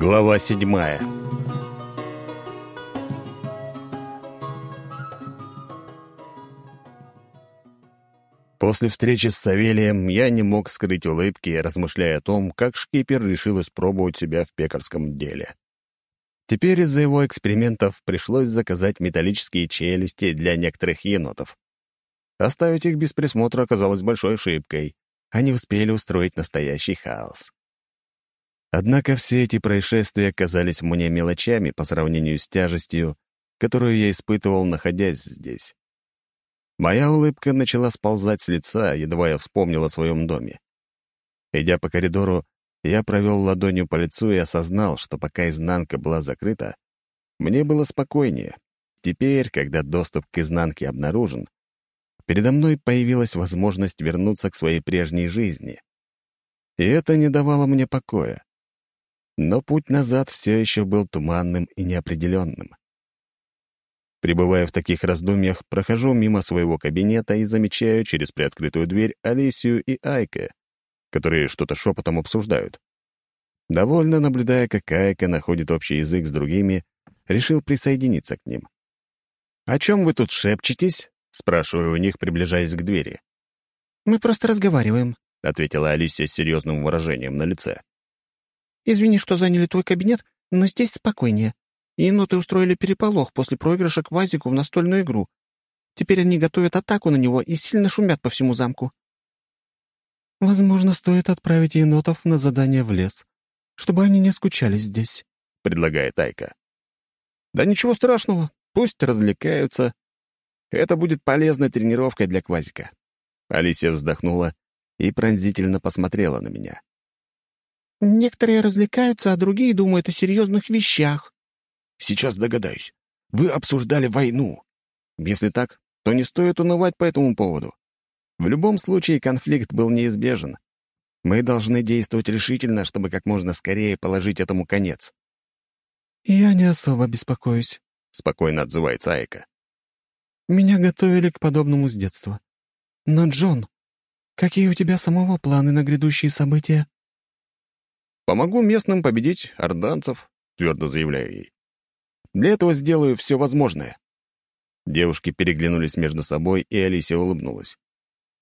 Глава седьмая После встречи с Савелием я не мог скрыть улыбки, размышляя о том, как шкипер решил испробовать себя в пекарском деле. Теперь из-за его экспериментов пришлось заказать металлические челюсти для некоторых енотов. Оставить их без присмотра оказалось большой ошибкой. Они успели устроить настоящий хаос. Однако все эти происшествия казались мне мелочами по сравнению с тяжестью, которую я испытывал, находясь здесь. Моя улыбка начала сползать с лица, едва я вспомнил о своем доме. Идя по коридору, я провел ладонью по лицу и осознал, что пока изнанка была закрыта, мне было спокойнее. Теперь, когда доступ к изнанке обнаружен, передо мной появилась возможность вернуться к своей прежней жизни. И это не давало мне покоя. Но путь назад все еще был туманным и неопределенным. Пребывая в таких раздумьях, прохожу мимо своего кабинета и замечаю через приоткрытую дверь Алисию и Айка, которые что-то шепотом обсуждают. Довольно наблюдая, как Айка находит общий язык с другими, решил присоединиться к ним. «О чем вы тут шепчетесь?» — спрашиваю у них, приближаясь к двери. «Мы просто разговариваем», — ответила Алисия с серьезным выражением на лице. Извини, что заняли твой кабинет, но здесь спокойнее. Еноты устроили переполох после проигрыша к Вазику в настольную игру. Теперь они готовят атаку на него и сильно шумят по всему замку. «Возможно, стоит отправить енотов на задание в лес, чтобы они не скучали здесь», — предлагает Айка. «Да ничего страшного, пусть развлекаются. Это будет полезной тренировкой для Квазика». Алисия вздохнула и пронзительно посмотрела на меня. Некоторые развлекаются, а другие думают о серьезных вещах. Сейчас догадаюсь. Вы обсуждали войну. Если так, то не стоит унывать по этому поводу. В любом случае конфликт был неизбежен. Мы должны действовать решительно, чтобы как можно скорее положить этому конец. «Я не особо беспокоюсь», — спокойно отзывается Айка. «Меня готовили к подобному с детства. Но, Джон, какие у тебя самого планы на грядущие события?» Помогу местным победить орданцев, твердо заявляю ей. Для этого сделаю все возможное. Девушки переглянулись между собой, и Алисия улыбнулась.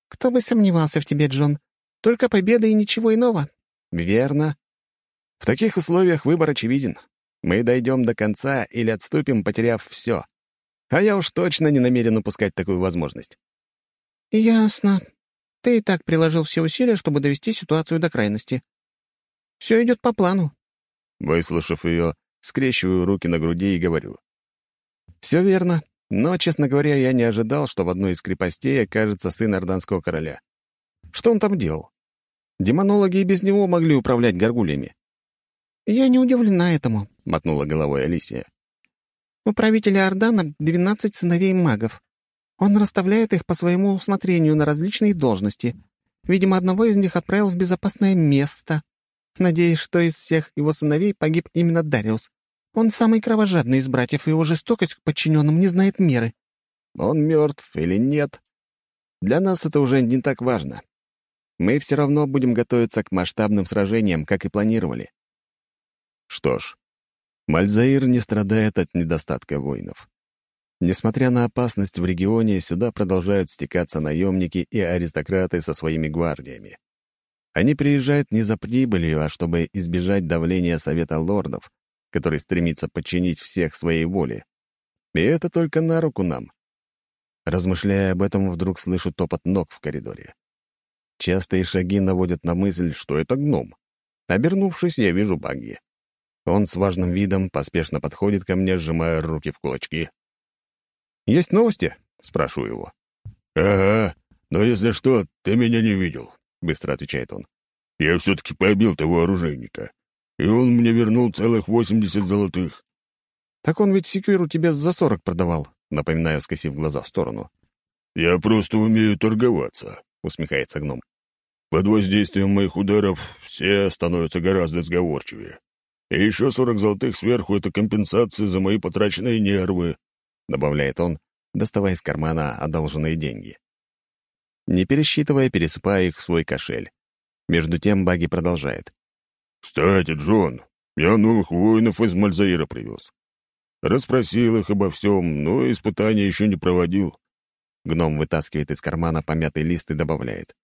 «Кто бы сомневался в тебе, Джон? Только победа и ничего иного». «Верно. В таких условиях выбор очевиден. Мы дойдем до конца или отступим, потеряв все. А я уж точно не намерен упускать такую возможность». «Ясно. Ты и так приложил все усилия, чтобы довести ситуацию до крайности. Все идет по плану». Выслушав ее, скрещиваю руки на груди и говорю. «Все верно, но, честно говоря, я не ожидал, что в одной из крепостей окажется сын орданского короля. Что он там делал? Демонологи и без него могли управлять горгульями». «Я не удивлена этому», — мотнула головой Алисия. «У правителя Ордана двенадцать сыновей магов. Он расставляет их по своему усмотрению на различные должности. Видимо, одного из них отправил в безопасное место. Надеюсь, что из всех его сыновей погиб именно Дариус. Он самый кровожадный из братьев, и его жестокость к подчиненным не знает меры. Он мертв или нет? Для нас это уже не так важно. Мы все равно будем готовиться к масштабным сражениям, как и планировали. Что ж, Мальзаир не страдает от недостатка воинов. Несмотря на опасность в регионе, сюда продолжают стекаться наемники и аристократы со своими гвардиями. Они приезжают не за прибылью, а чтобы избежать давления Совета лордов, который стремится подчинить всех своей воле. И это только на руку нам. Размышляя об этом, вдруг слышу топот ног в коридоре. Частые шаги наводят на мысль, что это гном. Обернувшись, я вижу Багги. Он с важным видом поспешно подходит ко мне, сжимая руки в кулачки. «Есть новости?» — спрашиваю его. «Ага, но если что, ты меня не видел. — быстро отвечает он. «Я все-таки побил того оружейника, и он мне вернул целых восемьдесят золотых». «Так он ведь секвиру тебе за сорок продавал», — напоминаю, скосив глаза в сторону. «Я просто умею торговаться», — усмехается гном. «Под воздействием моих ударов все становятся гораздо сговорчивее. И еще сорок золотых сверху — это компенсация за мои потраченные нервы», — добавляет он, доставая из кармана одолженные деньги. Не пересчитывая, пересыпая их в свой кошель. Между тем Баги продолжает. «Кстати, Джон, Я новых воинов из Мальзаира привез. Расспросил их обо всем, но испытания еще не проводил. Гном вытаскивает из кармана помятый лист и добавляет.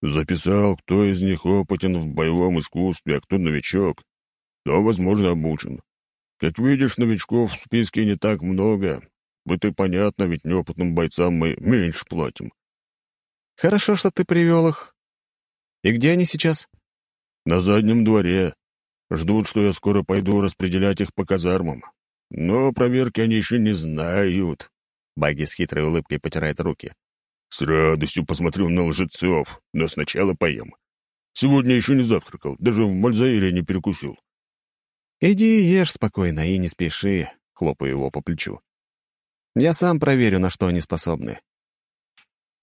Записал, кто из них опытен в боевом искусстве, а кто новичок. Кто, возможно, обучен. Как видишь, новичков в списке не так много. Вот и понятно, ведь неопытным бойцам мы меньше платим. Хорошо, что ты привел их. И где они сейчас? На заднем дворе. Ждут, что я скоро пойду распределять их по казармам. Но проверки они еще не знают. Багги с хитрой улыбкой потирает руки. С радостью посмотрю на лжецов, но сначала поем. Сегодня еще не завтракал, даже в Мальзаире не перекусил. «Иди ешь спокойно и не спеши», — хлопаю его по плечу. «Я сам проверю, на что они способны».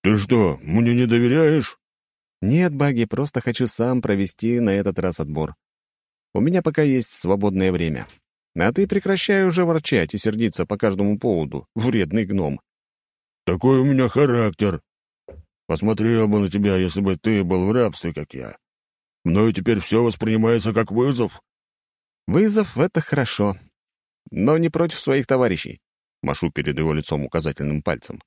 «Ты что, мне не доверяешь?» «Нет, Баги, просто хочу сам провести на этот раз отбор. У меня пока есть свободное время. А ты прекращай уже ворчать и сердиться по каждому поводу, вредный гном». «Такой у меня характер. Посмотрел бы на тебя, если бы ты был в рабстве, как я. Мною теперь все воспринимается как вызов». «Вызов — это хорошо, но не против своих товарищей», — машу перед его лицом указательным пальцем.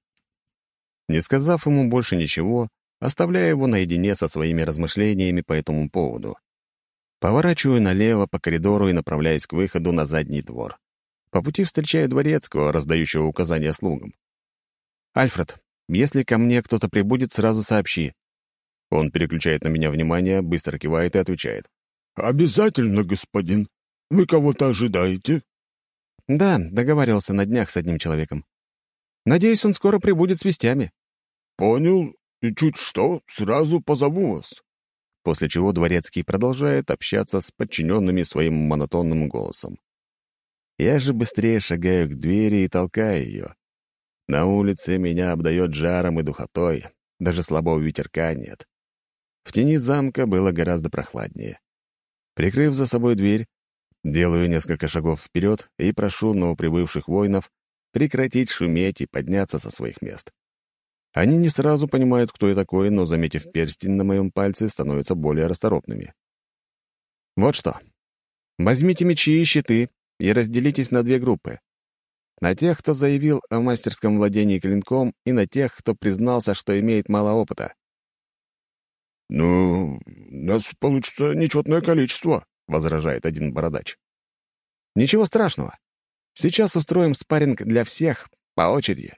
Не сказав ему больше ничего, оставляю его наедине со своими размышлениями по этому поводу. Поворачиваю налево по коридору и направляюсь к выходу на задний двор. По пути встречаю дворецкого, раздающего указания слугам. «Альфред, если ко мне кто-то прибудет, сразу сообщи». Он переключает на меня внимание, быстро кивает и отвечает. «Обязательно, господин. Вы кого-то ожидаете?» «Да, договаривался на днях с одним человеком. Надеюсь, он скоро прибудет с вестями». «Понял. И чуть что, сразу позову вас». После чего Дворецкий продолжает общаться с подчиненными своим монотонным голосом. Я же быстрее шагаю к двери и толкаю ее. На улице меня обдает жаром и духотой, даже слабого ветерка нет. В тени замка было гораздо прохладнее. Прикрыв за собой дверь, делаю несколько шагов вперед и прошу новоприбывших воинов прекратить шуметь и подняться со своих мест. Они не сразу понимают, кто я такой, но, заметив перстень на моем пальце, становятся более расторопными. Вот что. Возьмите мечи и щиты и разделитесь на две группы. На тех, кто заявил о мастерском владении клинком, и на тех, кто признался, что имеет мало опыта. «Ну, нас получится нечетное количество», — возражает один бородач. «Ничего страшного. Сейчас устроим спарринг для всех по очереди.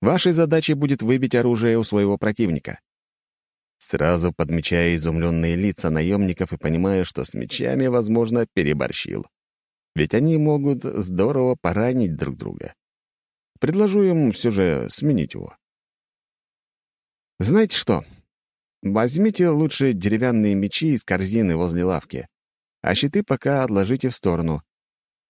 Вашей задачей будет выбить оружие у своего противника. Сразу подмечая изумленные лица наемников и понимая, что с мечами, возможно, переборщил. Ведь они могут здорово поранить друг друга. Предложу им все же сменить его. Знаете что? Возьмите лучше деревянные мечи из корзины возле лавки, а щиты пока отложите в сторону.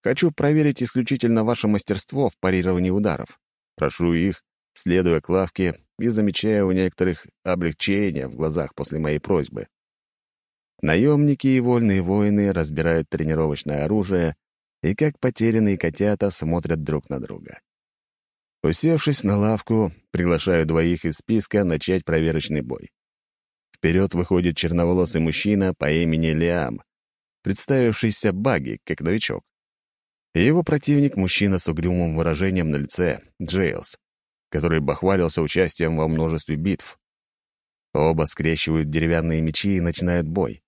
Хочу проверить исключительно ваше мастерство в парировании ударов. Прошу их, следуя к лавке и замечая у некоторых облегчение в глазах после моей просьбы. Наемники и вольные воины разбирают тренировочное оружие и, как потерянные котята, смотрят друг на друга. Усевшись на лавку, приглашаю двоих из списка начать проверочный бой. Вперед выходит черноволосый мужчина по имени Лиам, представившийся Баги как новичок и его противник — мужчина с угрюмым выражением на лице, Джейлс, который бахвалился участием во множестве битв. Оба скрещивают деревянные мечи и начинают бой.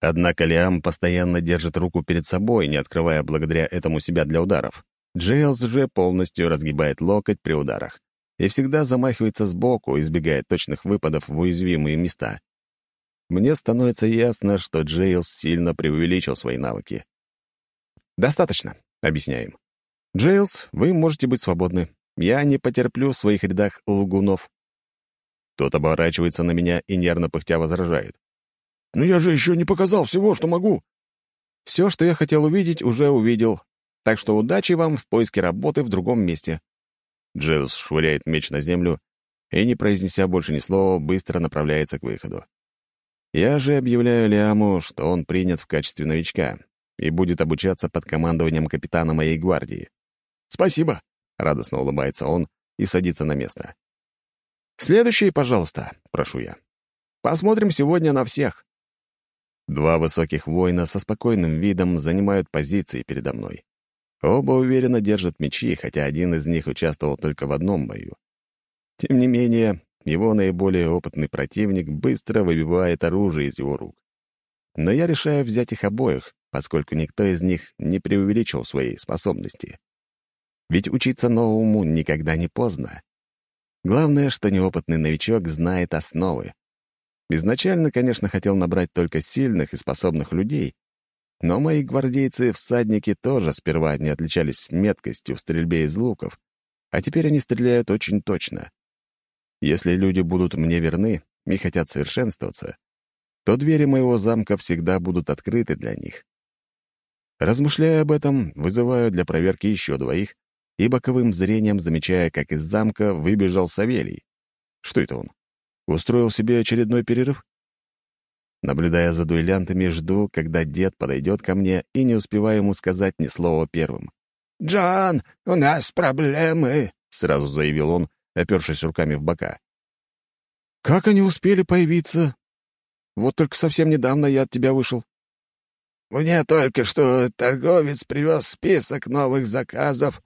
Однако Лиам постоянно держит руку перед собой, не открывая благодаря этому себя для ударов. Джейлс же полностью разгибает локоть при ударах и всегда замахивается сбоку, избегая точных выпадов в уязвимые места. Мне становится ясно, что Джейлс сильно преувеличил свои навыки. «Достаточно. Объясняем. «Джейлс, вы можете быть свободны. Я не потерплю в своих рядах лгунов». Тот оборачивается на меня и нервно пыхтя возражает. «Но я же еще не показал всего, что могу». «Все, что я хотел увидеть, уже увидел. Так что удачи вам в поиске работы в другом месте». Джейлс швыряет меч на землю и, не произнеся больше ни слова, быстро направляется к выходу. Я же объявляю Лиаму, что он принят в качестве новичка, и будет обучаться под командованием капитана моей гвардии. «Спасибо!» — радостно улыбается он и садится на место. «Следующий, пожалуйста», — прошу я. «Посмотрим сегодня на всех». Два высоких воина со спокойным видом занимают позиции передо мной. Оба уверенно держат мечи, хотя один из них участвовал только в одном бою. Тем не менее, его наиболее опытный противник быстро выбивает оружие из его рук. Но я решаю взять их обоих, поскольку никто из них не преувеличил своей способности. Ведь учиться новому никогда не поздно. Главное, что неопытный новичок знает основы. Изначально, конечно, хотел набрать только сильных и способных людей, но мои гвардейцы-всадники тоже сперва не отличались меткостью в стрельбе из луков, а теперь они стреляют очень точно. Если люди будут мне верны и хотят совершенствоваться, то двери моего замка всегда будут открыты для них. Размышляя об этом, вызываю для проверки еще двоих и боковым зрением замечая, как из замка выбежал Савелий. Что это он? Устроил себе очередной перерыв? Наблюдая за дуэлянтами, жду, когда дед подойдет ко мне и не успеваю ему сказать ни слова первым. «Джон, у нас проблемы», — сразу заявил он, опершись руками в бока. «Как они успели появиться? Вот только совсем недавно я от тебя вышел». «Мне только что торговец привез список новых заказов.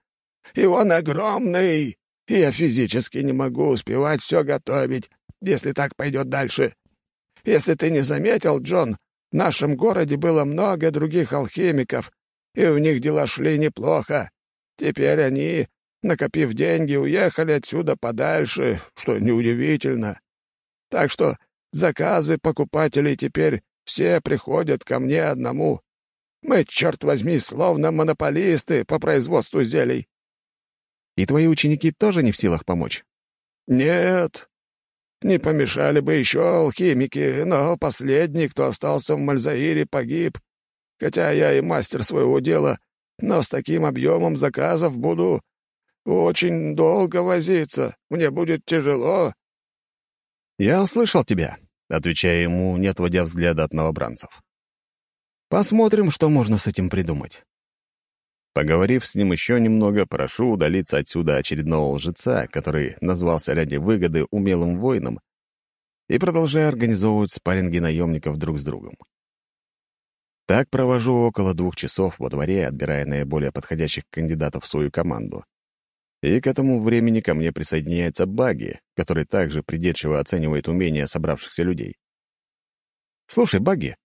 И он огромный, я физически не могу успевать все готовить, если так пойдет дальше. Если ты не заметил, Джон, в нашем городе было много других алхимиков, и у них дела шли неплохо. Теперь они, накопив деньги, уехали отсюда подальше, что неудивительно. Так что заказы покупателей теперь все приходят ко мне одному. Мы, черт возьми, словно монополисты по производству зелий. И твои ученики тоже не в силах помочь? Нет, не помешали бы еще алхимики, но последний, кто остался в Мальзаире, погиб. Хотя я и мастер своего дела, но с таким объемом заказов буду очень долго возиться. Мне будет тяжело». «Я услышал тебя», — отвечая ему, не отводя взгляда от новобранцев. «Посмотрим, что можно с этим придумать». Поговорив с ним еще немного, прошу удалиться отсюда очередного лжеца, который назвался ради выгоды умелым воином, и продолжаю организовывать спарринги наемников друг с другом. Так провожу около двух часов во дворе, отбирая наиболее подходящих кандидатов в свою команду. И к этому времени ко мне присоединяется Багги, который также придирчиво оценивает умения собравшихся людей. «Слушай, Багги,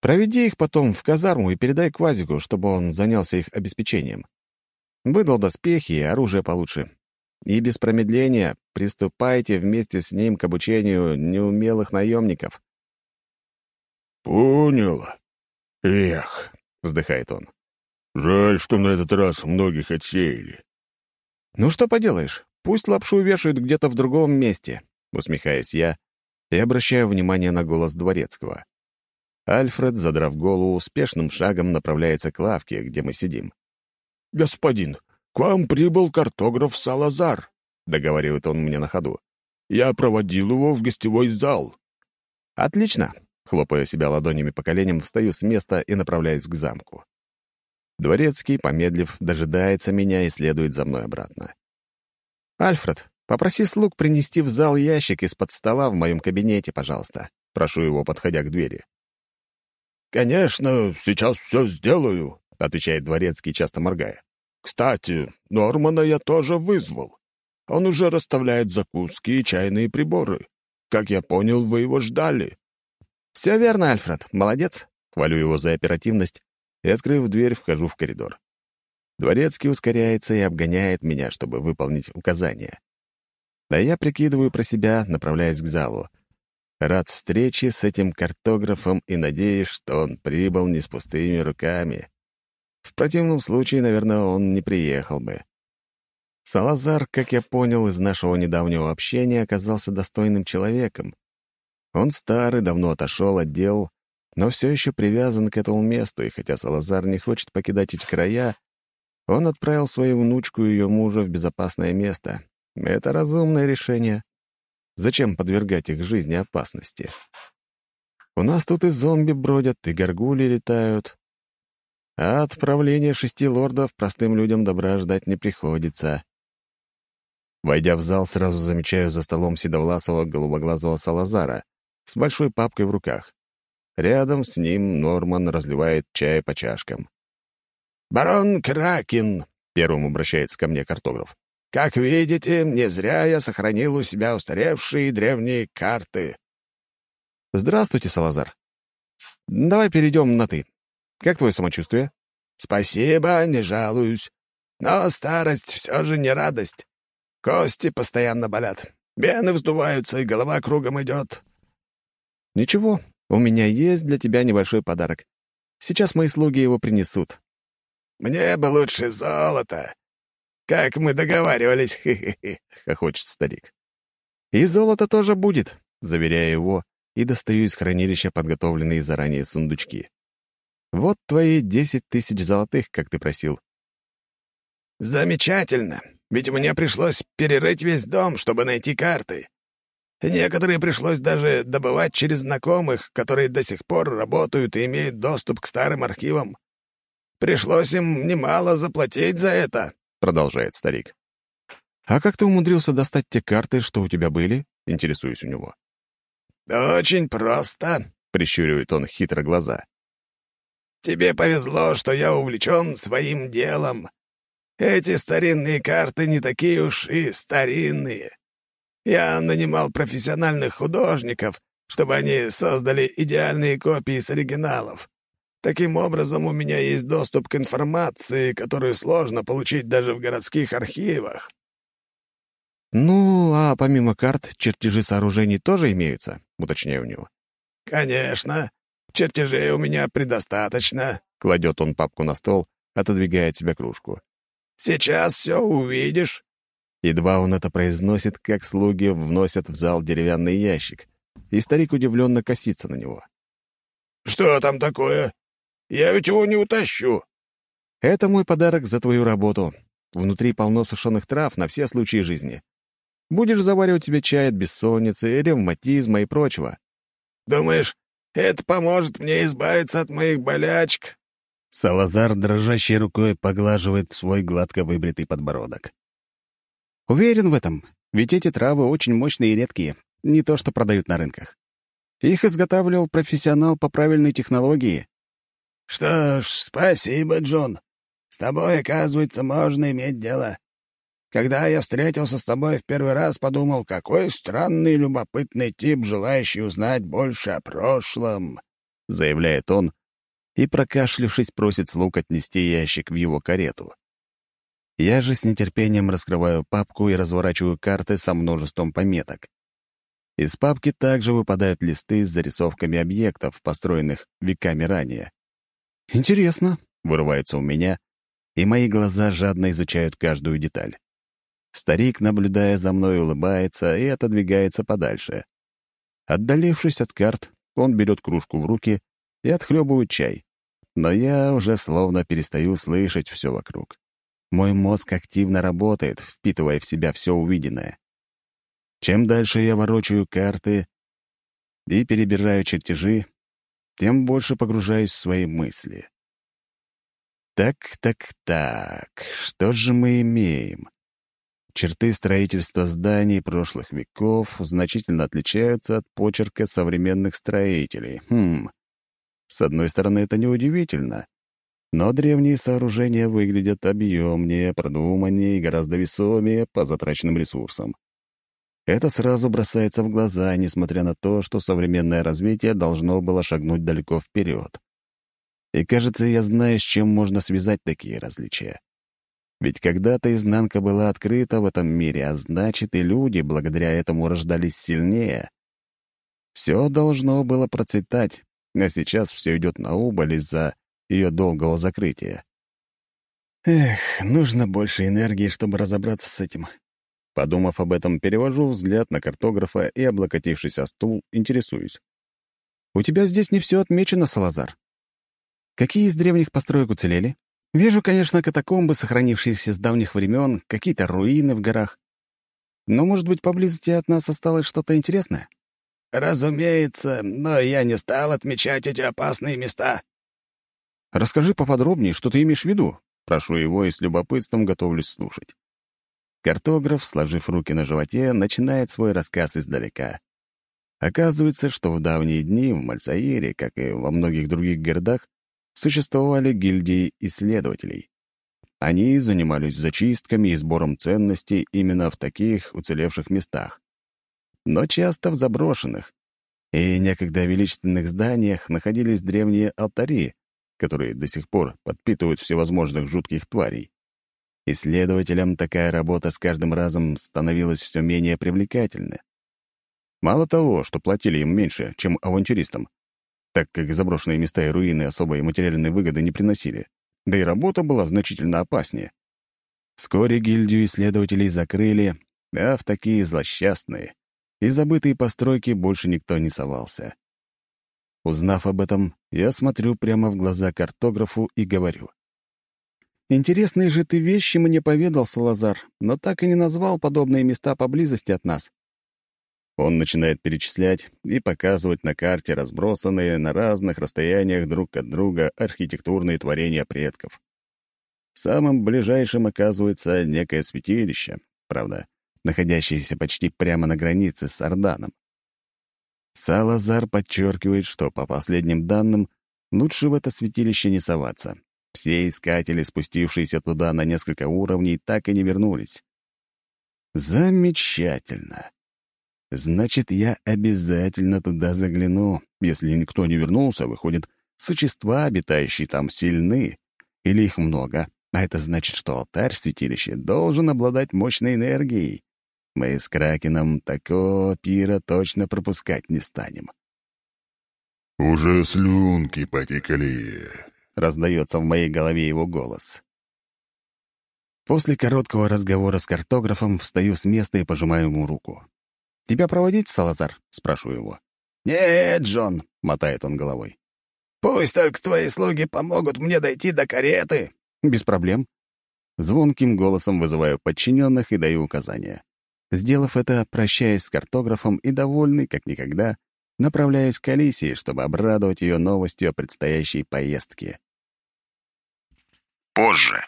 Проведи их потом в казарму и передай Квазику, чтобы он занялся их обеспечением. Выдал доспехи и оружие получше. И без промедления приступайте вместе с ним к обучению неумелых наемников. «Понял. Эх», — вздыхает он. «Жаль, что на этот раз многих отсеяли». «Ну что поделаешь, пусть лапшу вешают где-то в другом месте», — усмехаясь я и обращаю внимание на голос Дворецкого. Альфред, задрав голову, успешным шагом направляется к лавке, где мы сидим. «Господин, к вам прибыл картограф Салазар», — договаривает он мне на ходу. «Я проводил его в гостевой зал». «Отлично!» — хлопая себя ладонями по коленям, встаю с места и направляюсь к замку. Дворецкий, помедлив, дожидается меня и следует за мной обратно. «Альфред, попроси слуг принести в зал ящик из-под стола в моем кабинете, пожалуйста», — прошу его, подходя к двери. «Конечно, сейчас все сделаю», — отвечает дворецкий, часто моргая. «Кстати, Нормана я тоже вызвал. Он уже расставляет закуски и чайные приборы. Как я понял, вы его ждали». «Все верно, Альфред. Молодец». Хвалю его за оперативность и, открыв дверь, вхожу в коридор. Дворецкий ускоряется и обгоняет меня, чтобы выполнить указания. Да я прикидываю про себя, направляясь к залу. Рад встрече с этим картографом и надеюсь, что он прибыл не с пустыми руками. В противном случае, наверное, он не приехал бы. Салазар, как я понял из нашего недавнего общения, оказался достойным человеком. Он старый, давно отошел от дел, но все еще привязан к этому месту, и хотя Салазар не хочет покидать эти края, он отправил свою внучку и ее мужа в безопасное место. Это разумное решение. Зачем подвергать их жизни опасности? У нас тут и зомби бродят, и горгули летают. А отправления шести лордов простым людям добра ждать не приходится. Войдя в зал, сразу замечаю за столом седовласого голубоглазого Салазара с большой папкой в руках. Рядом с ним Норман разливает чай по чашкам. «Барон Кракен», — первым обращается ко мне картограф. «Как видите, не зря я сохранил у себя устаревшие древние карты». «Здравствуйте, Салазар. Давай перейдем на «ты». Как твое самочувствие?» «Спасибо, не жалуюсь. Но старость все же не радость. Кости постоянно болят, вены вздуваются, и голова кругом идет». «Ничего, у меня есть для тебя небольшой подарок. Сейчас мои слуги его принесут. «Мне бы лучше золото. Как мы договаривались, хе-хе-хе», — хохочет старик. «И золото тоже будет», — заверяю его и достаю из хранилища подготовленные заранее сундучки. «Вот твои десять тысяч золотых, как ты просил». «Замечательно, ведь мне пришлось перерыть весь дом, чтобы найти карты. Некоторые пришлось даже добывать через знакомых, которые до сих пор работают и имеют доступ к старым архивам. Пришлось им немало заплатить за это», — продолжает старик. «А как ты умудрился достать те карты, что у тебя были?» — интересуюсь у него. «Очень просто», — прищуривает он хитро глаза. «Тебе повезло, что я увлечен своим делом. Эти старинные карты не такие уж и старинные. Я нанимал профессиональных художников, чтобы они создали идеальные копии с оригиналов. Таким образом, у меня есть доступ к информации, которую сложно получить даже в городских архивах. «Ну, а помимо карт, чертежи сооружений тоже имеются?» — уточняю у него. «Конечно. Чертежей у меня предостаточно», — кладет он папку на стол, отодвигая от себя кружку. «Сейчас все увидишь». Едва он это произносит, как слуги вносят в зал деревянный ящик, и старик удивленно косится на него. «Что там такое?» Я ведь его не утащу». «Это мой подарок за твою работу. Внутри полно сушеных трав на все случаи жизни. Будешь заваривать себе чай от бессонницы, ревматизма и прочего». «Думаешь, это поможет мне избавиться от моих болячек?» Салазар дрожащей рукой поглаживает свой гладко выбритый подбородок. «Уверен в этом, ведь эти травы очень мощные и редкие, не то что продают на рынках. Их изготавливал профессионал по правильной технологии, «Что ж, спасибо, Джон. С тобой, оказывается, можно иметь дело. Когда я встретился с тобой в первый раз, подумал, какой странный любопытный тип, желающий узнать больше о прошлом», — заявляет он, и, прокашлившись, просит слуг отнести ящик в его карету. Я же с нетерпением раскрываю папку и разворачиваю карты со множеством пометок. Из папки также выпадают листы с зарисовками объектов, построенных веками ранее. «Интересно», — вырывается у меня, и мои глаза жадно изучают каждую деталь. Старик, наблюдая за мной, улыбается и отодвигается подальше. Отдалившись от карт, он берет кружку в руки и отхлебывает чай. Но я уже словно перестаю слышать все вокруг. Мой мозг активно работает, впитывая в себя все увиденное. Чем дальше я ворочаю карты и перебираю чертежи, тем больше погружаюсь в свои мысли. Так, так, так, что же мы имеем? Черты строительства зданий прошлых веков значительно отличаются от почерка современных строителей. Хм. С одной стороны, это неудивительно. Но древние сооружения выглядят объемнее, продуманнее и гораздо весомее по затраченным ресурсам. Это сразу бросается в глаза, несмотря на то, что современное развитие должно было шагнуть далеко вперед. И кажется, я знаю, с чем можно связать такие различия. Ведь когда-то изнанка была открыта в этом мире, а значит, и люди благодаря этому рождались сильнее. Все должно было процветать, а сейчас все идет на убыль из-за ее долгого закрытия. Эх, нужно больше энергии, чтобы разобраться с этим. Подумав об этом, перевожу взгляд на картографа и, облокотившись о стул, интересуюсь. «У тебя здесь не все отмечено, Салазар. Какие из древних построек уцелели? Вижу, конечно, катакомбы, сохранившиеся с давних времен, какие-то руины в горах. Но, может быть, поблизости от нас осталось что-то интересное?» «Разумеется, но я не стал отмечать эти опасные места». «Расскажи поподробнее, что ты имеешь в виду?» Прошу его и с любопытством готовлюсь слушать. Картограф, сложив руки на животе, начинает свой рассказ издалека. Оказывается, что в давние дни в Мальсаире, как и во многих других городах, существовали гильдии исследователей. Они занимались зачистками и сбором ценностей именно в таких уцелевших местах. Но часто в заброшенных. И некогда величественных зданиях находились древние алтари, которые до сих пор подпитывают всевозможных жутких тварей. Исследователям такая работа с каждым разом становилась все менее привлекательной. Мало того, что платили им меньше, чем авантюристам, так как заброшенные места и руины особой материальной выгоды не приносили, да и работа была значительно опаснее. Вскоре гильдию исследователей закрыли, а в такие злосчастные и забытые постройки больше никто не совался. Узнав об этом, я смотрю прямо в глаза картографу и говорю. «Интересные же ты вещи мне поведал, Салазар, но так и не назвал подобные места поблизости от нас. Он начинает перечислять и показывать на карте разбросанные на разных расстояниях друг от друга архитектурные творения предков. Самым ближайшим оказывается некое святилище, правда, находящееся почти прямо на границе с Орданом. Салазар подчеркивает, что, по последним данным, лучше в это святилище не соваться. Все искатели, спустившиеся туда на несколько уровней, так и не вернулись. Замечательно. Значит, я обязательно туда загляну. Если никто не вернулся, выходит, существа, обитающие там, сильны. Или их много. А это значит, что алтарь святилища должен обладать мощной энергией. Мы с Кракеном такого пира точно пропускать не станем. «Уже слюнки потекли», — раздается в моей голове его голос. После короткого разговора с картографом встаю с места и пожимаю ему руку. «Тебя проводить, Салазар?» — спрашиваю его. «Нет, Джон», — мотает он головой. «Пусть только твои слуги помогут мне дойти до кареты». «Без проблем». Звонким голосом вызываю подчиненных и даю указания. Сделав это, прощаясь с картографом и довольный, как никогда, направляюсь к Алисии, чтобы обрадовать ее новостью о предстоящей поездке. Позже.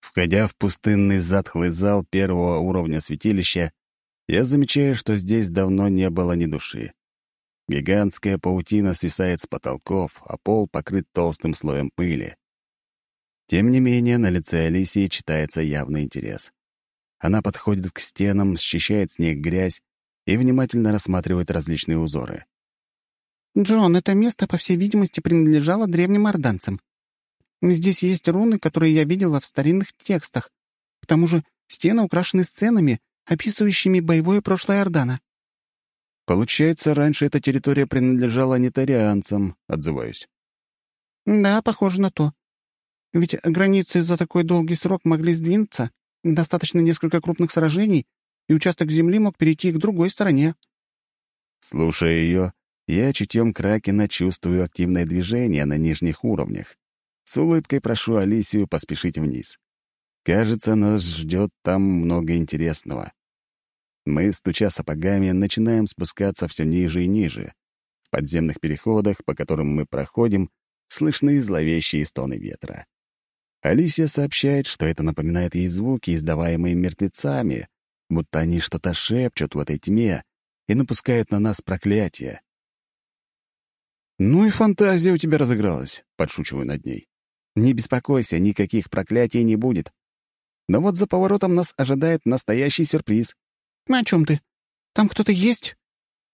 Входя в пустынный затхлый зал первого уровня святилища, я замечаю, что здесь давно не было ни души. Гигантская паутина свисает с потолков, а пол покрыт толстым слоем пыли. Тем не менее, на лице Алисии читается явный интерес. Она подходит к стенам, счищает с них грязь и внимательно рассматривает различные узоры. «Джон, это место, по всей видимости, принадлежало древним орданцам. Здесь есть руны, которые я видела в старинных текстах. К тому же стены украшены сценами, описывающими боевое прошлое Ордана. «Получается, раньше эта территория принадлежала нетарианцам», — отзываюсь. «Да, похоже на то. Ведь границы за такой долгий срок могли сдвинуться. Достаточно несколько крупных сражений, и участок земли мог перейти к другой стороне». Слушая ее, я чутьем Кракена чувствую активное движение на нижних уровнях. С улыбкой прошу Алисию поспешить вниз. Кажется, нас ждет там много интересного. Мы, стуча сапогами, начинаем спускаться все ниже и ниже. В подземных переходах, по которым мы проходим, слышны зловещие стоны ветра. Алисия сообщает, что это напоминает ей звуки, издаваемые мертвецами, будто они что-то шепчут в этой тьме и напускают на нас проклятие. «Ну и фантазия у тебя разыгралась», — подшучиваю над ней. «Не беспокойся, никаких проклятий не будет. Но вот за поворотом нас ожидает настоящий сюрприз. «О чем ты? Там кто-то есть?»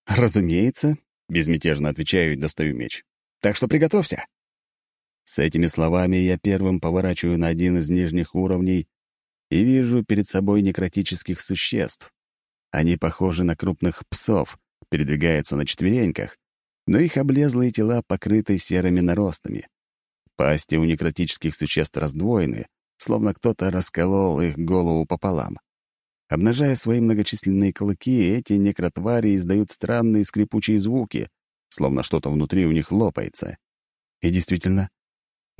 «Разумеется», — безмятежно отвечаю и достаю меч. «Так что приготовься». С этими словами я первым поворачиваю на один из нижних уровней и вижу перед собой некротических существ. Они похожи на крупных псов, передвигаются на четвереньках, но их облезлые тела покрыты серыми наростами. Пасти у некротических существ раздвоены, словно кто-то расколол их голову пополам. Обнажая свои многочисленные клыки, эти некротвари издают странные скрипучие звуки, словно что-то внутри у них лопается. И действительно,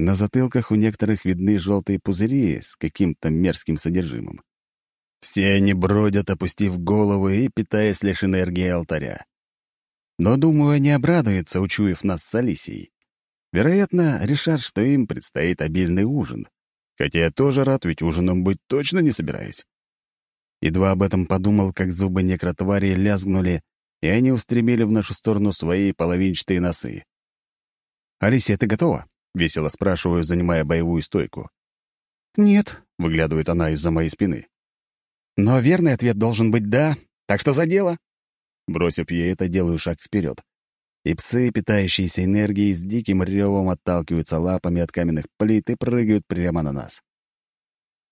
на затылках у некоторых видны желтые пузыри с каким-то мерзким содержимым. Все они бродят, опустив головы и питаясь лишь энергией алтаря. Но, думаю, они обрадуются, учуяв нас с Алисией. Вероятно, решат, что им предстоит обильный ужин. Хотя я тоже рад, ведь ужином быть точно не собираюсь. Едва об этом подумал, как зубы некротвари лязгнули, и они устремили в нашу сторону свои половинчатые носы. «Алисия, ты готова?» — весело спрашиваю, занимая боевую стойку. «Нет», — выглядывает она из-за моей спины. «Но верный ответ должен быть «да», так что за дело?» Бросив ей это, делаю шаг вперед. И псы, питающиеся энергией, с диким ревом отталкиваются лапами от каменных плит и прыгают прямо на нас.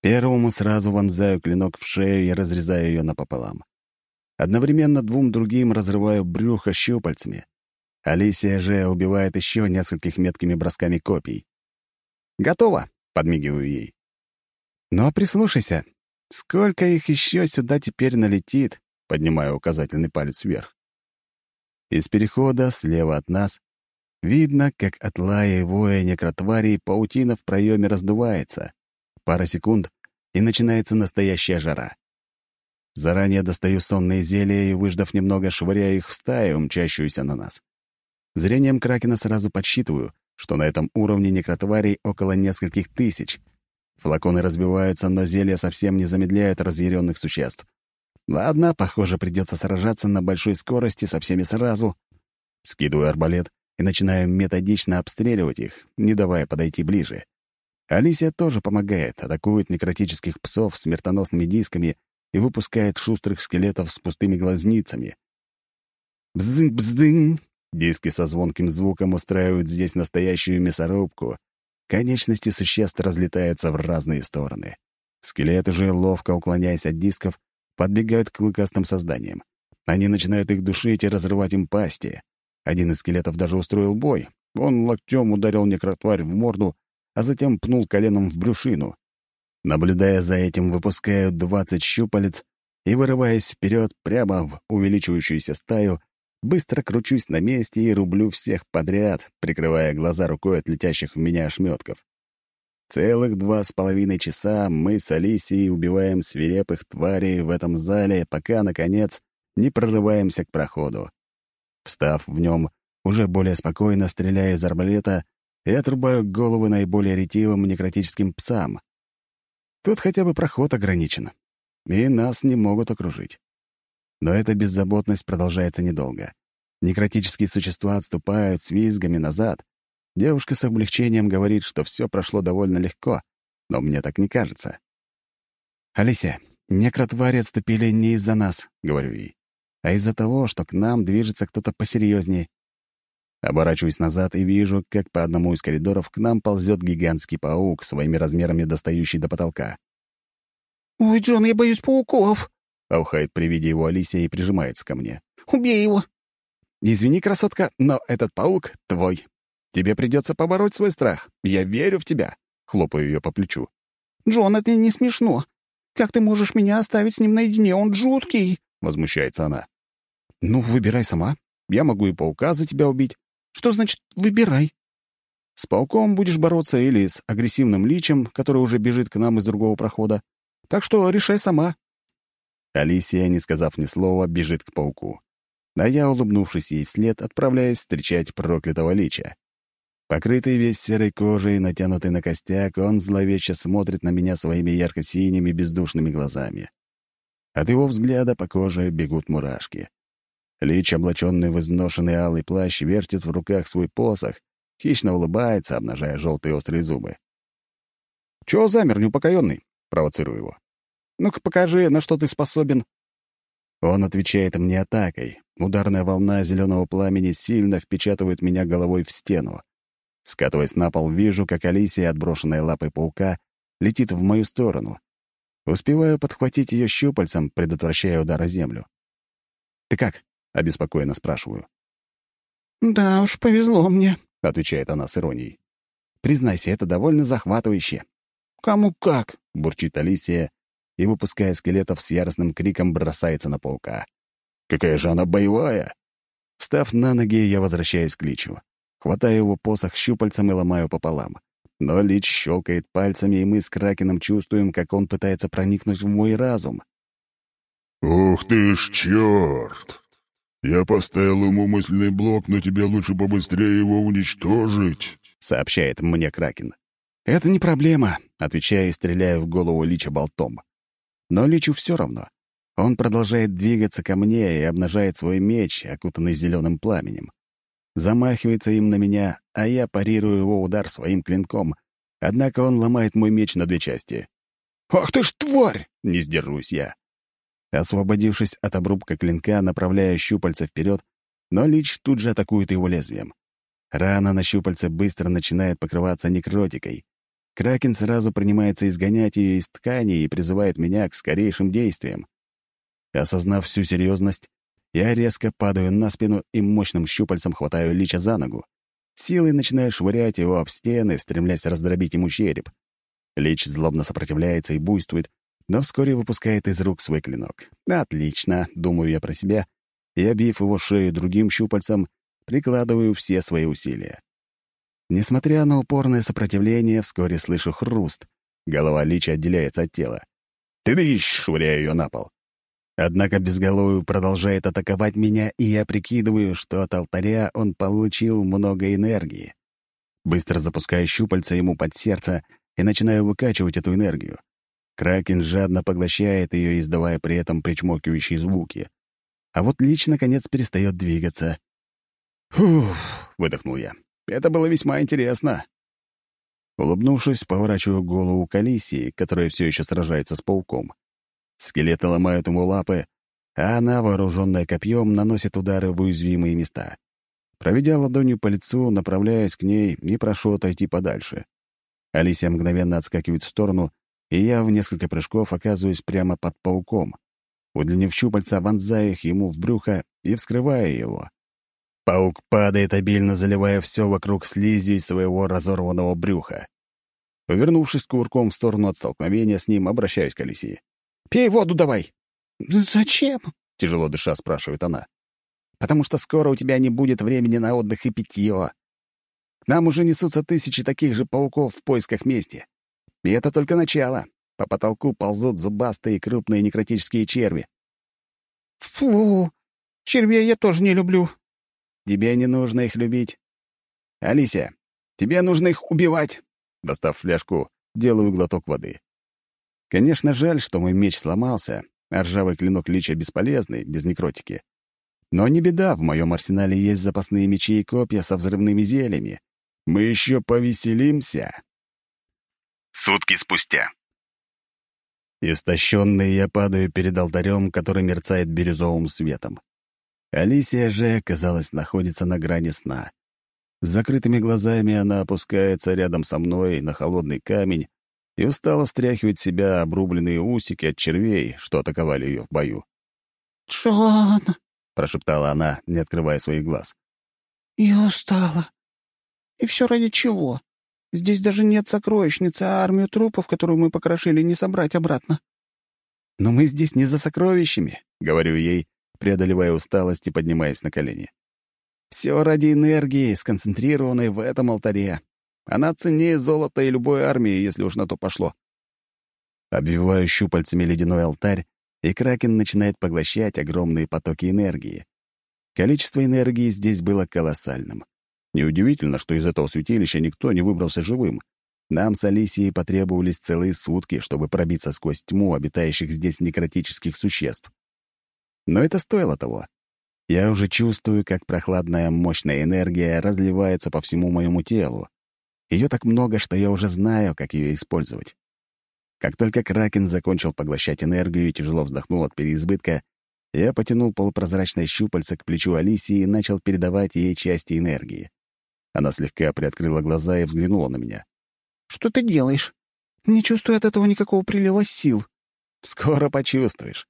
Первому сразу вонзаю клинок в шею и разрезаю ее напополам. Одновременно двум другим разрываю брюхо щупальцами. Алисия же убивает еще нескольких меткими бросками копий. «Готово!» — подмигиваю ей. «Но прислушайся, сколько их еще сюда теперь налетит?» — поднимаю указательный палец вверх. Из перехода слева от нас видно, как от лая и воя некротварей паутина в проеме раздувается. Пара секунд, и начинается настоящая жара. Заранее достаю сонные зелья и, выждав немного, швыряю их в стаю, мчащуюся на нас. Зрением Кракена сразу подсчитываю, что на этом уровне некротварей около нескольких тысяч. Флаконы разбиваются, но зелья совсем не замедляют разъяренных существ. Ладно, похоже, придется сражаться на большой скорости со всеми сразу. Скидываю арбалет и начинаю методично обстреливать их, не давая подойти ближе. Алисия тоже помогает, атакует некротических псов смертоносными дисками и выпускает шустрых скелетов с пустыми глазницами. Бздынь-бздынь! Диски со звонким звуком устраивают здесь настоящую мясорубку. Конечности существ разлетаются в разные стороны. Скелеты же, ловко уклоняясь от дисков, подбегают к клыкастым созданиям. Они начинают их душить и разрывать им пасти. Один из скелетов даже устроил бой. Он локтем ударил некротварь в морду, а затем пнул коленом в брюшину. Наблюдая за этим, выпускаю двадцать щупалец и, вырываясь вперед прямо в увеличивающуюся стаю, быстро кручусь на месте и рублю всех подряд, прикрывая глаза рукой от летящих в меня ошметков. Целых два с половиной часа мы с Алисией убиваем свирепых тварей в этом зале, пока, наконец, не прорываемся к проходу. Встав в нем, уже более спокойно стреляя из арбалета и отрубаю головы наиболее ретивым некротическим псам. Тут хотя бы проход ограничен, и нас не могут окружить. Но эта беззаботность продолжается недолго. Некротические существа отступают с визгами назад. Девушка с облегчением говорит, что все прошло довольно легко, но мне так не кажется. «Алисия, некротвари отступили не из-за нас», — говорю ей, «а из-за того, что к нам движется кто-то посерьезнее. Оборачиваюсь назад и вижу, как по одному из коридоров к нам ползет гигантский паук, своими размерами достающий до потолка. «Ой, Джон, я боюсь пауков!» — аухает при виде его Алисия и прижимается ко мне. «Убей его!» «Извини, красотка, но этот паук твой. Тебе придется побороть свой страх. Я верю в тебя!» — хлопаю ее по плечу. «Джон, это не смешно. Как ты можешь меня оставить с ним наедине? Он жуткий!» — возмущается она. «Ну, выбирай сама. Я могу и паука за тебя убить, что значит «выбирай»?» С пауком будешь бороться или с агрессивным личем, который уже бежит к нам из другого прохода. Так что решай сама. Алисия, не сказав ни слова, бежит к пауку. А я, улыбнувшись ей вслед, отправляюсь встречать проклятого лича. Покрытый весь серой кожей, натянутый на костяк, он зловеще смотрит на меня своими ярко-синими бездушными глазами. От его взгляда по коже бегут мурашки. Лич, облаченный в изношенный алый плащ, вертит в руках свой посох, хищно улыбается, обнажая желтые острые зубы. «Чего замер, неупокоенный?» — провоцирую его. «Ну-ка покажи, на что ты способен». Он отвечает мне атакой. Ударная волна зеленого пламени сильно впечатывает меня головой в стену. Скатываясь на пол, вижу, как Алисия, отброшенная лапой паука, летит в мою сторону. Успеваю подхватить ее щупальцем, предотвращая удар о землю. «Ты как?» — обеспокоенно спрашиваю. «Да уж, повезло мне», — отвечает она с иронией. «Признайся, это довольно захватывающе». «Кому как?» — бурчит Алисия и, выпуская скелетов с яростным криком, бросается на паука. «Какая же она боевая!» Встав на ноги, я возвращаюсь к Личу. Хватаю его посох щупальцем и ломаю пополам. Но Лич щелкает пальцами, и мы с Кракеном чувствуем, как он пытается проникнуть в мой разум. «Ух ты ж, черт! «Я поставил ему мысленный блок, но тебе лучше побыстрее его уничтожить», — сообщает мне Кракен. «Это не проблема», — отвечаю и стреляю в голову Лича болтом. Но Личу все равно. Он продолжает двигаться ко мне и обнажает свой меч, окутанный зеленым пламенем. Замахивается им на меня, а я парирую его удар своим клинком, однако он ломает мой меч на две части. «Ах ты ж тварь!» — не сдерживаюсь я. Освободившись от обрубка клинка, направляя щупальца вперед, но Лич тут же атакует его лезвием. Рана на щупальце быстро начинает покрываться некротикой. Кракен сразу принимается изгонять ее из ткани и призывает меня к скорейшим действиям. Осознав всю серьезность, я резко падаю на спину и мощным щупальцем хватаю Лича за ногу. Силой начинаю швырять его об стены, стремлясь раздробить ему череп. Лич злобно сопротивляется и буйствует, но вскоре выпускает из рук свой клинок. «Отлично», — думаю я про себя, и, обив его шею другим щупальцем, прикладываю все свои усилия. Несмотря на упорное сопротивление, вскоре слышу хруст. Голова Лича отделяется от тела. «Ты дышь!» — швыряю ее на пол. Однако безголовый продолжает атаковать меня, и я прикидываю, что от алтаря он получил много энергии. Быстро запускаю щупальца ему под сердце и начинаю выкачивать эту энергию. Кракен жадно поглощает ее, издавая при этом причмокивающие звуки. А вот Лич, наконец, перестает двигаться. «Фух!» — выдохнул я. «Это было весьма интересно». Улыбнувшись, поворачиваю голову к Алисии, которая все еще сражается с пауком. Скелеты ломают ему лапы, а она, вооруженная копьем, наносит удары в уязвимые места. Проведя ладонью по лицу, направляюсь к ней и прошу отойти подальше. Алисия мгновенно отскакивает в сторону, и я в несколько прыжков оказываюсь прямо под пауком. Удлинив щупальца, вонзаю их ему в брюхо и вскрываю его. Паук падает, обильно заливая все вокруг слизью из своего разорванного брюха. Повернувшись курком в сторону от столкновения с ним, обращаюсь к Алисии. «Пей воду давай!» «Зачем?» — тяжело дыша спрашивает она. «Потому что скоро у тебя не будет времени на отдых и питье. К нам уже несутся тысячи таких же пауков в поисках мести. И это только начало. По потолку ползут зубастые и крупные некротические черви. «Фу! Червей я тоже не люблю». «Тебе не нужно их любить. Алисия, тебе нужно их убивать!» Достав фляжку, делаю глоток воды. Конечно, жаль, что мой меч сломался, а ржавый клинок лича бесполезный, без некротики. Но не беда, в моем арсенале есть запасные мечи и копья со взрывными зельями. Мы еще повеселимся. Сутки спустя. Истощенный, я падаю перед алтарем, который мерцает бирюзовым светом. Алисия же, казалось, находится на грани сна. С закрытыми глазами она опускается рядом со мной на холодный камень и устало стряхивает с себя обрубленные усики от червей, что атаковали ее в бою. «Джон!» — прошептала она, не открывая своих глаз. «Я устала. И все ради чего? Здесь даже нет сокровищницы, а армию трупов, которую мы покрошили, не собрать обратно». «Но мы здесь не за сокровищами», — говорю ей, преодолевая усталость и поднимаясь на колени. «Все ради энергии, сконцентрированной в этом алтаре. Она ценнее золота и любой армии, если уж на то пошло». Обвиваю щупальцами ледяной алтарь, и Кракен начинает поглощать огромные потоки энергии. Количество энергии здесь было колоссальным. Неудивительно, что из этого святилища никто не выбрался живым. Нам с Алисией потребовались целые сутки, чтобы пробиться сквозь тьму обитающих здесь некротических существ. Но это стоило того. Я уже чувствую, как прохладная мощная энергия разливается по всему моему телу. Ее так много, что я уже знаю, как ее использовать. Как только Кракен закончил поглощать энергию и тяжело вздохнул от переизбытка, я потянул полупрозрачное щупальце к плечу Алисии и начал передавать ей части энергии. Она слегка приоткрыла глаза и взглянула на меня. «Что ты делаешь? Не чувствую от этого никакого прилива сил». «Скоро почувствуешь.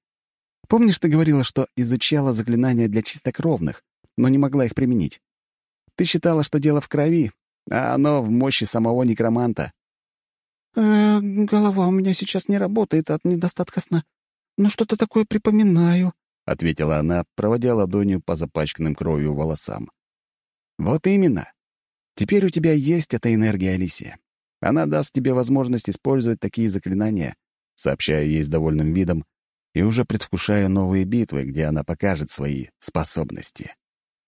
Помнишь, ты говорила, что изучала заклинания для чистокровных, но не могла их применить? Ты считала, что дело в крови, а оно в мощи самого некроманта». «Э, голова у меня сейчас не работает от недостатка сна. Но что-то такое припоминаю», — ответила она, проводя ладонью по запачканным кровью волосам. «Вот именно. Теперь у тебя есть эта энергия, Алисия. Она даст тебе возможность использовать такие заклинания, сообщая ей с довольным видом, и уже предвкушая новые битвы, где она покажет свои способности.